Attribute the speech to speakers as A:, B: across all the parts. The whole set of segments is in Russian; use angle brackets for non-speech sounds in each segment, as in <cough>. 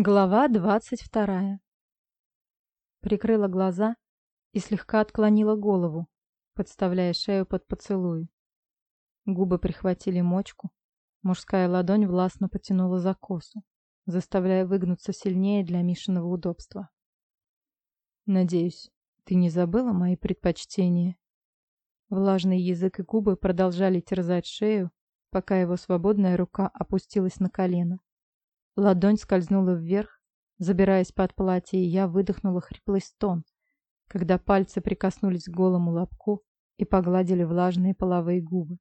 A: Глава двадцать вторая. Прикрыла глаза и слегка отклонила голову, подставляя шею под поцелуй. Губы прихватили мочку, мужская ладонь властно потянула за косу, заставляя выгнуться сильнее для Мишиного удобства. «Надеюсь, ты не забыла мои предпочтения?» Влажный язык и губы продолжали терзать шею, пока его свободная рука опустилась на колено. Ладонь скользнула вверх, забираясь под платье, и я выдохнула хриплый стон, когда пальцы прикоснулись к голому лобку и погладили влажные половые губы.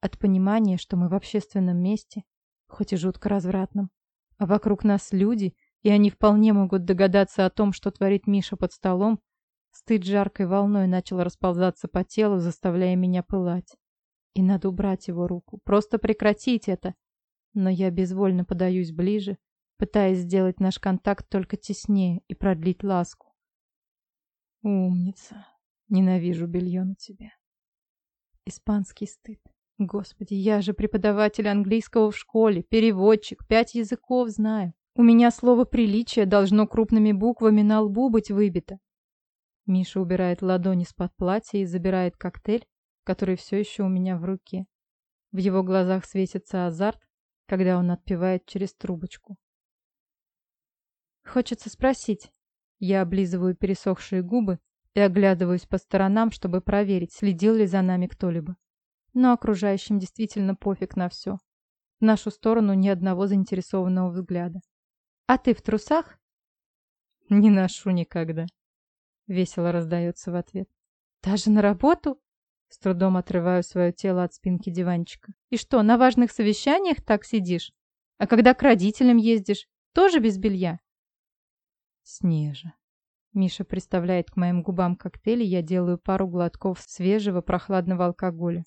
A: От понимания, что мы в общественном месте, хоть и жутко развратном, а вокруг нас люди, и они вполне могут догадаться о том, что творит Миша под столом, стыд жаркой волной начал расползаться по телу, заставляя меня пылать. И надо убрать его руку, просто прекратить это, но я безвольно подаюсь ближе, пытаясь сделать наш контакт только теснее и продлить ласку. Умница. Ненавижу белье на тебе. Испанский стыд. Господи, я же преподаватель английского в школе, переводчик, пять языков знаю. У меня слово «приличие» должно крупными буквами на лбу быть выбито. Миша убирает ладони из-под платья и забирает коктейль, который все еще у меня в руке. В его глазах светится азарт, когда он отпивает через трубочку. Хочется спросить. Я облизываю пересохшие губы и оглядываюсь по сторонам, чтобы проверить, следил ли за нами кто-либо. Но окружающим действительно пофиг на все. В нашу сторону ни одного заинтересованного взгляда. «А ты в трусах?» «Не ношу никогда», — весело раздается в ответ. «Даже на работу?» С трудом отрываю свое тело от спинки диванчика. И что, на важных совещаниях так сидишь? А когда к родителям ездишь, тоже без белья? Снежа. Миша приставляет к моим губам коктейль, и я делаю пару глотков свежего прохладного алкоголя.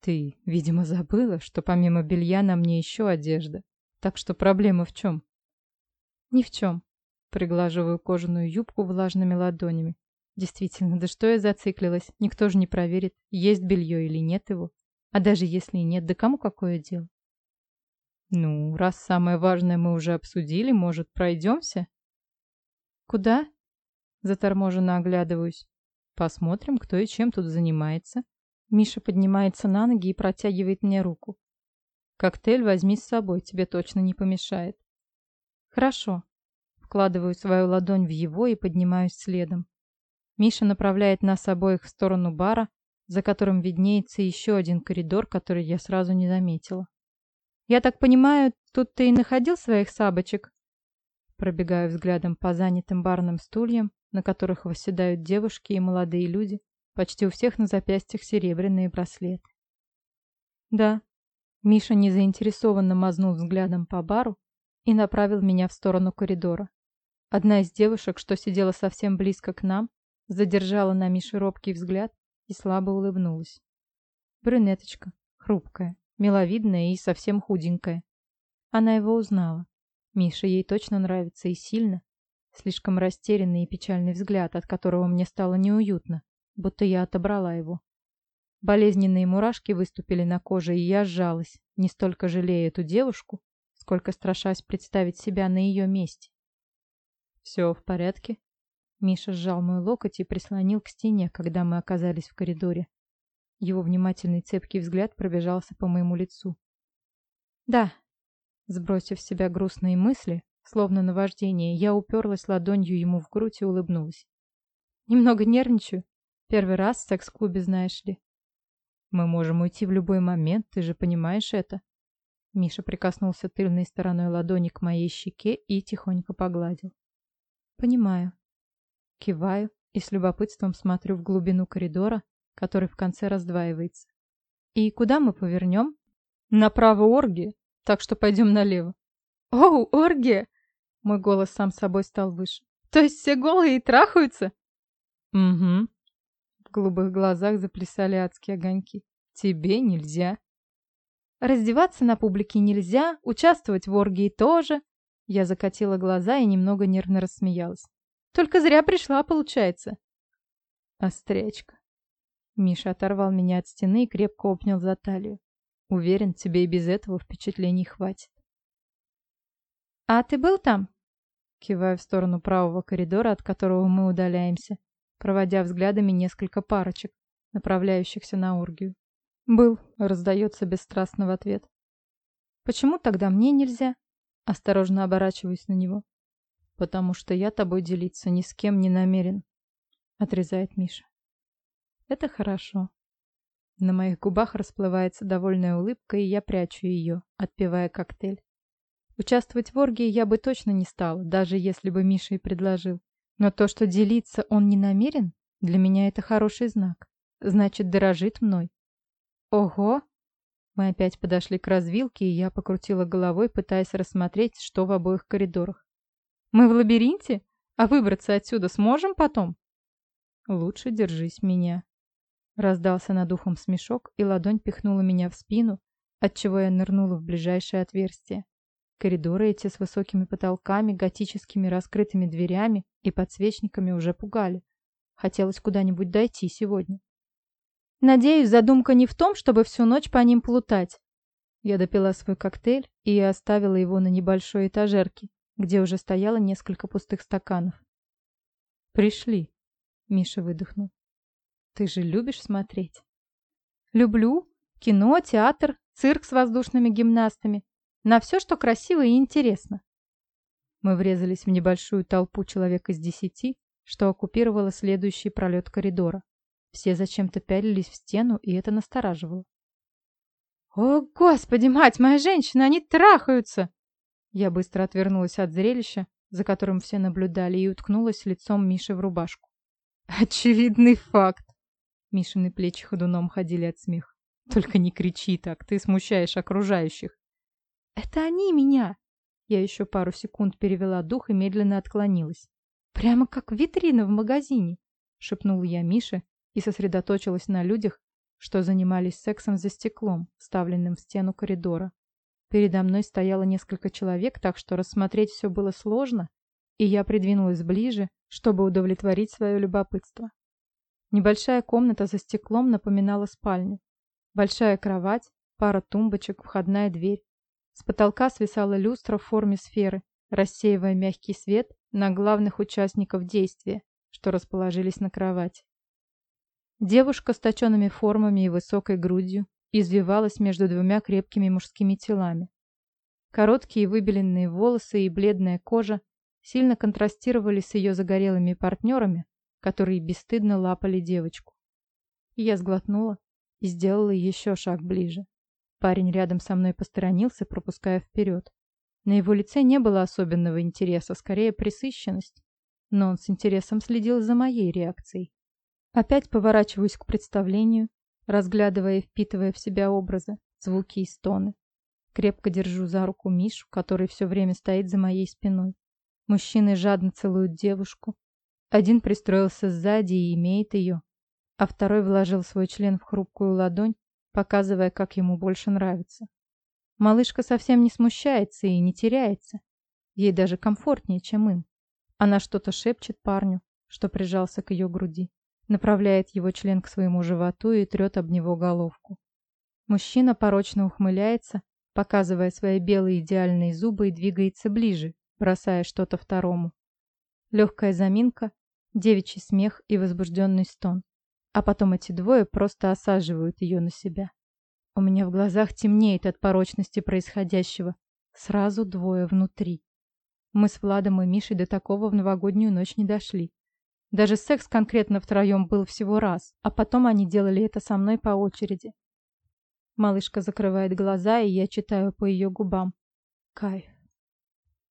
A: Ты, видимо, забыла, что помимо белья на мне еще одежда. Так что проблема в чем? Ни в чем. Приглаживаю кожаную юбку влажными ладонями. Действительно, да что я зациклилась? Никто же не проверит, есть белье или нет его. А даже если и нет, да кому какое дело? Ну, раз самое важное мы уже обсудили, может, пройдемся? Куда? Заторможенно оглядываюсь. Посмотрим, кто и чем тут занимается. Миша поднимается на ноги и протягивает мне руку. Коктейль возьми с собой, тебе точно не помешает. Хорошо. Вкладываю свою ладонь в его и поднимаюсь следом. Миша направляет нас обоих в сторону бара, за которым виднеется еще один коридор, который я сразу не заметила. «Я так понимаю, тут ты и находил своих сабочек?» Пробегаю взглядом по занятым барным стульям, на которых восседают девушки и молодые люди, почти у всех на запястьях серебряные браслеты. «Да». Миша незаинтересованно мазнул взглядом по бару и направил меня в сторону коридора. Одна из девушек, что сидела совсем близко к нам, задержала на Мише робкий взгляд и слабо улыбнулась. Брюнеточка, хрупкая, миловидная и совсем худенькая. Она его узнала. Миша ей точно нравится и сильно. Слишком растерянный и печальный взгляд, от которого мне стало неуютно, будто я отобрала его. Болезненные мурашки выступили на коже, и я сжалась, не столько жалея эту девушку, сколько страшась представить себя на ее месте. «Все в порядке?» Миша сжал мой локоть и прислонил к стене, когда мы оказались в коридоре. Его внимательный цепкий взгляд пробежался по моему лицу. «Да». Сбросив с себя грустные мысли, словно наваждение, я уперлась ладонью ему в грудь и улыбнулась. «Немного нервничаю. Первый раз в секс-клубе, знаешь ли». «Мы можем уйти в любой момент, ты же понимаешь это?» Миша прикоснулся тыльной стороной ладони к моей щеке и тихонько погладил. «Понимаю», Киваю и с любопытством смотрю в глубину коридора, который в конце раздваивается. «И куда мы повернем?» «Направо оргия, так что пойдем налево». «Оу, оргия!» Мой голос сам собой стал выше. «То есть все голые и трахаются?» «Угу». В голубых глазах заплясали адские огоньки. «Тебе нельзя». «Раздеваться на публике нельзя, участвовать в оргии тоже». Я закатила глаза и немного нервно рассмеялась. Только зря пришла, получается. Острячка. Миша оторвал меня от стены и крепко обнял за талию. Уверен, тебе и без этого впечатлений хватит. «А ты был там?» Кивая в сторону правого коридора, от которого мы удаляемся, проводя взглядами несколько парочек, направляющихся на оргию. «Был», — раздается бесстрастно в ответ. «Почему тогда мне нельзя?» Осторожно оборачиваюсь на него. «Потому что я тобой делиться ни с кем не намерен», — отрезает Миша. «Это хорошо». На моих губах расплывается довольная улыбка, и я прячу ее, отпивая коктейль. Участвовать в оргии я бы точно не стала, даже если бы Миша и предложил. Но то, что делиться он не намерен, для меня это хороший знак. Значит, дорожит мной. Ого! Мы опять подошли к развилке, и я покрутила головой, пытаясь рассмотреть, что в обоих коридорах. Мы в лабиринте? А выбраться отсюда сможем потом? Лучше держись меня. Раздался над ухом смешок, и ладонь пихнула меня в спину, отчего я нырнула в ближайшее отверстие. Коридоры эти с высокими потолками, готическими раскрытыми дверями и подсвечниками уже пугали. Хотелось куда-нибудь дойти сегодня. Надеюсь, задумка не в том, чтобы всю ночь по ним плутать. Я допила свой коктейль и оставила его на небольшой этажерке, где уже стояло несколько пустых стаканов. «Пришли», — Миша выдохнул. «Ты же любишь смотреть?» «Люблю. Кино, театр, цирк с воздушными гимнастами. На все, что красиво и интересно. Мы врезались в небольшую толпу человек из десяти, что оккупировало следующий пролет коридора. Все зачем-то пялились в стену, и это настораживало. «О, господи, мать, моя женщина, они трахаются!» Я быстро отвернулась от зрелища, за которым все наблюдали, и уткнулась лицом Миши в рубашку. <laughs> «Очевидный факт!» Мишины плечи ходуном ходили от смеха. «Только не кричи так, ты смущаешь окружающих!» «Это они меня!» Я еще пару секунд перевела дух и медленно отклонилась. «Прямо как витрина в магазине!» шепнула я Мише и сосредоточилась на людях, что занимались сексом за стеклом, вставленным в стену коридора. Передо мной стояло несколько человек, так что рассмотреть все было сложно, и я придвинулась ближе, чтобы удовлетворить свое любопытство. Небольшая комната за стеклом напоминала спальню. Большая кровать, пара тумбочек, входная дверь. С потолка свисала люстра в форме сферы, рассеивая мягкий свет на главных участников действия, что расположились на кровати. Девушка с точенными формами и высокой грудью извивалась между двумя крепкими мужскими телами. Короткие выбеленные волосы и бледная кожа сильно контрастировали с ее загорелыми партнерами, которые бесстыдно лапали девочку. Я сглотнула и сделала еще шаг ближе. Парень рядом со мной посторонился, пропуская вперед. На его лице не было особенного интереса, скорее присыщенность. Но он с интересом следил за моей реакцией. Опять поворачиваюсь к представлению, разглядывая и впитывая в себя образы, звуки и стоны. Крепко держу за руку Мишу, который все время стоит за моей спиной. Мужчины жадно целуют девушку. Один пристроился сзади и имеет ее, а второй вложил свой член в хрупкую ладонь показывая, как ему больше нравится. Малышка совсем не смущается и не теряется. Ей даже комфортнее, чем им. Она что-то шепчет парню, что прижался к ее груди, направляет его член к своему животу и трет об него головку. Мужчина порочно ухмыляется, показывая свои белые идеальные зубы и двигается ближе, бросая что-то второму. Легкая заминка, девичий смех и возбужденный стон. А потом эти двое просто осаживают ее на себя. У меня в глазах темнеет от порочности происходящего. Сразу двое внутри. Мы с Владом и Мишей до такого в новогоднюю ночь не дошли. Даже секс конкретно втроем был всего раз, а потом они делали это со мной по очереди. Малышка закрывает глаза, и я читаю по ее губам. Кайф.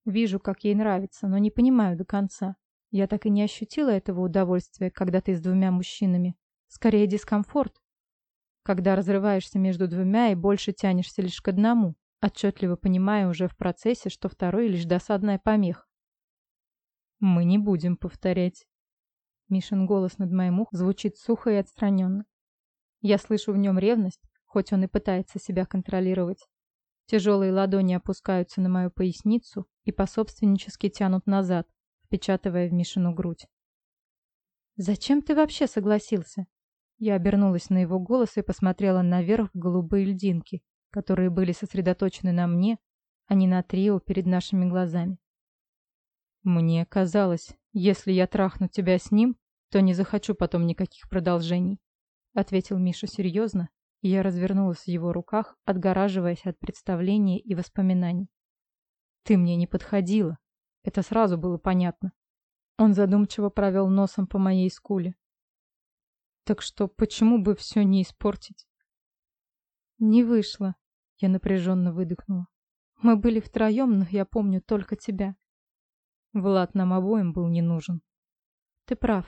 A: Вижу, как ей нравится, но не понимаю до конца. Я так и не ощутила этого удовольствия, когда ты с двумя мужчинами. Скорее дискомфорт, когда разрываешься между двумя и больше тянешься лишь к одному, отчетливо понимая уже в процессе, что второй лишь досадная помеха. Мы не будем повторять. Мишин голос над моим ухом звучит сухо и отстраненно. Я слышу в нем ревность, хоть он и пытается себя контролировать. Тяжелые ладони опускаются на мою поясницу и пособственнически тянут назад, впечатывая в Мишину грудь. «Зачем ты вообще согласился?» Я обернулась на его голос и посмотрела наверх в голубые льдинки, которые были сосредоточены на мне, а не на трио перед нашими глазами. Мне казалось, если я трахну тебя с ним, то не захочу потом никаких продолжений, ответил Миша серьезно, и я развернулась в его руках, отгораживаясь от представления и воспоминаний. Ты мне не подходила. Это сразу было понятно. Он задумчиво провел носом по моей скуле. Так что почему бы все не испортить? Не вышло. Я напряженно выдохнула. Мы были втроем, но я помню только тебя. Влад нам обоим был не нужен. Ты прав.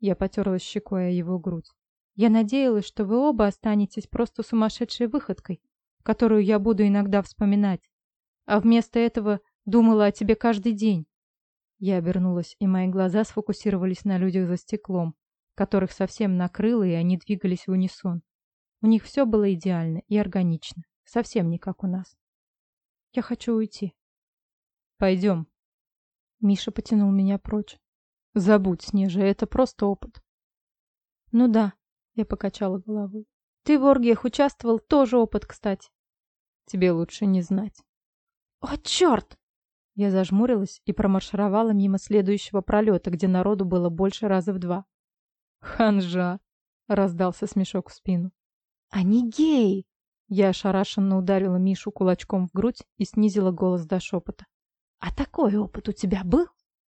A: Я потерлась щекой о его грудь. Я надеялась, что вы оба останетесь просто сумасшедшей выходкой, которую я буду иногда вспоминать. А вместо этого думала о тебе каждый день. Я обернулась, и мои глаза сфокусировались на людях за стеклом, которых совсем накрыло, и они двигались в унисон. У них все было идеально и органично, совсем не как у нас. Я хочу уйти. Пойдем. Миша потянул меня прочь. Забудь, Снежа, это просто опыт. Ну да, я покачала головой. Ты в оргиях участвовал, тоже опыт, кстати. Тебе лучше не знать. О, черт! Я зажмурилась и промаршировала мимо следующего пролета, где народу было больше раза в два. «Ханжа!» — раздался смешок в спину. «Они геи!» Я ошарашенно ударила Мишу кулачком в грудь и снизила голос до шепота. «А такой опыт у тебя был?»